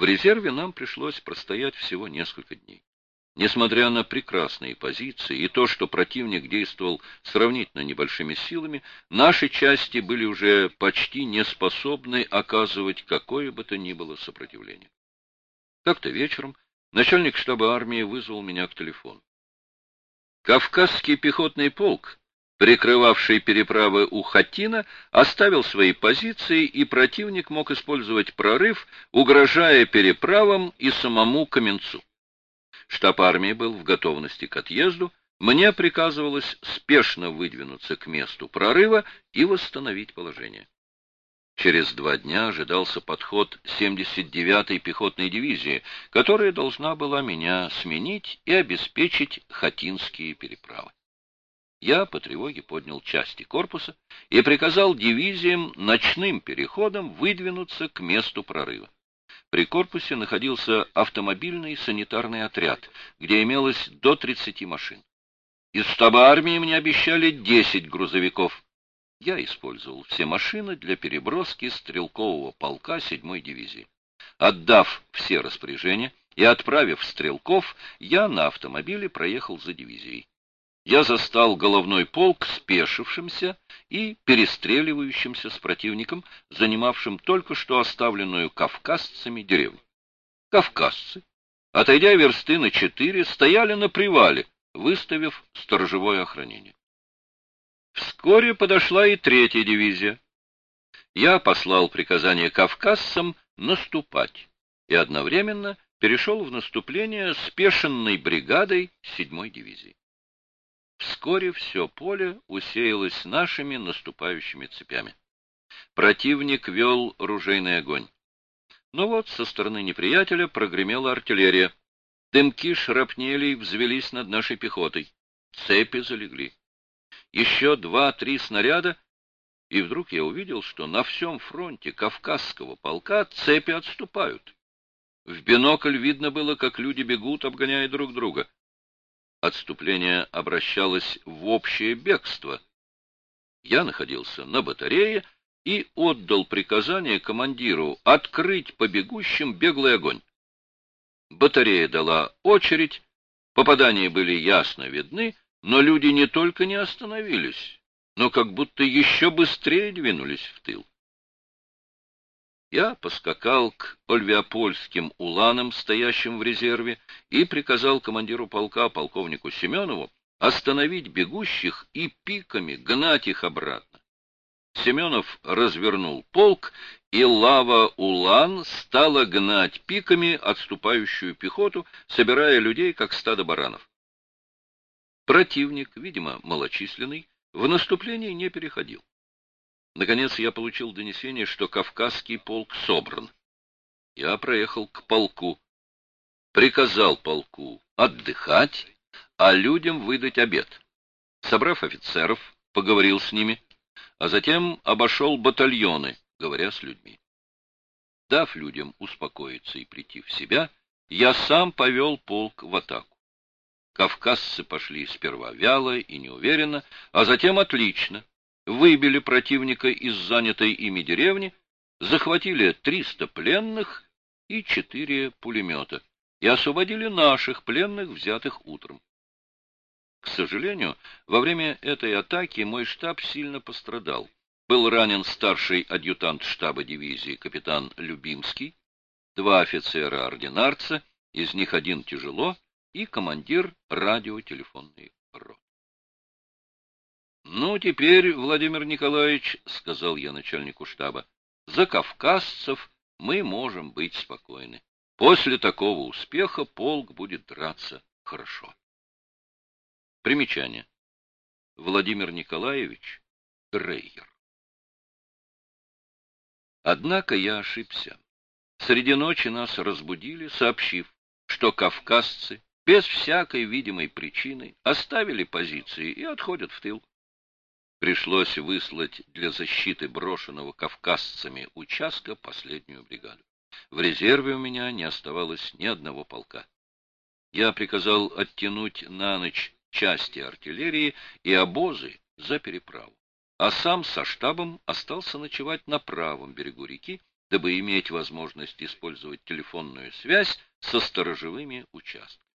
В резерве нам пришлось простоять всего несколько дней. Несмотря на прекрасные позиции и то, что противник действовал сравнительно небольшими силами, наши части были уже почти не способны оказывать какое бы то ни было сопротивление. Как-то вечером начальник штаба армии вызвал меня к телефону. Кавказский пехотный полк, прикрывавший переправы у Хатина, оставил свои позиции, и противник мог использовать прорыв, угрожая переправам и самому Каменцу. Штаб армии был в готовности к отъезду, мне приказывалось спешно выдвинуться к месту прорыва и восстановить положение. Через два дня ожидался подход 79-й пехотной дивизии, которая должна была меня сменить и обеспечить хатинские переправы. Я по тревоге поднял части корпуса и приказал дивизиям ночным переходом выдвинуться к месту прорыва. При корпусе находился автомобильный санитарный отряд, где имелось до 30 машин. Из штаба армии мне обещали 10 грузовиков. Я использовал все машины для переброски стрелкового полка 7-й дивизии. Отдав все распоряжения и отправив стрелков, я на автомобиле проехал за дивизией я застал головной полк спешившимся и перестреливающимся с противником, занимавшим только что оставленную кавказцами деревню. Кавказцы, отойдя версты на четыре, стояли на привале, выставив сторожевое охранение. Вскоре подошла и третья дивизия. Я послал приказание кавказцам наступать и одновременно перешел в наступление спешенной бригадой седьмой дивизии. Вскоре все поле усеялось нашими наступающими цепями. Противник вел ружейный огонь. Но вот со стороны неприятеля прогремела артиллерия. Дымки шрапнелей взвелись над нашей пехотой. Цепи залегли. Еще два-три снаряда, и вдруг я увидел, что на всем фронте Кавказского полка цепи отступают. В бинокль видно было, как люди бегут, обгоняя друг друга отступление обращалось в общее бегство. Я находился на батарее и отдал приказание командиру открыть по бегущим беглый огонь. Батарея дала очередь, попадания были ясно видны, но люди не только не остановились, но как будто еще быстрее двинулись в тыл. Я поскакал к Ольвиопольским уланам, стоящим в резерве, и приказал командиру полка, полковнику Семенову, остановить бегущих и пиками гнать их обратно. Семенов развернул полк, и лава Улан стала гнать пиками отступающую пехоту, собирая людей, как стадо баранов. Противник, видимо, малочисленный, в наступлении не переходил. Наконец я получил донесение, что Кавказский полк собран. Я проехал к полку, приказал полку отдыхать, а людям выдать обед. Собрав офицеров, поговорил с ними, а затем обошел батальоны, говоря с людьми. Дав людям успокоиться и прийти в себя, я сам повел полк в атаку. Кавказцы пошли сперва вяло и неуверенно, а затем отлично выбили противника из занятой ими деревни, захватили 300 пленных и 4 пулемета и освободили наших пленных, взятых утром. К сожалению, во время этой атаки мой штаб сильно пострадал. Был ранен старший адъютант штаба дивизии капитан Любимский, два офицера-ординарца, из них один тяжело, и командир радиотелефонной роты. Ну, теперь, Владимир Николаевич, — сказал я начальнику штаба, — за кавказцев мы можем быть спокойны. После такого успеха полк будет драться хорошо. Примечание. Владимир Николаевич Дрейер. Однако я ошибся. Среди ночи нас разбудили, сообщив, что кавказцы без всякой видимой причины оставили позиции и отходят в тыл пришлось выслать для защиты брошенного кавказцами участка последнюю бригаду. В резерве у меня не оставалось ни одного полка. Я приказал оттянуть на ночь части артиллерии и обозы за переправу, а сам со штабом остался ночевать на правом берегу реки, дабы иметь возможность использовать телефонную связь со сторожевыми участками.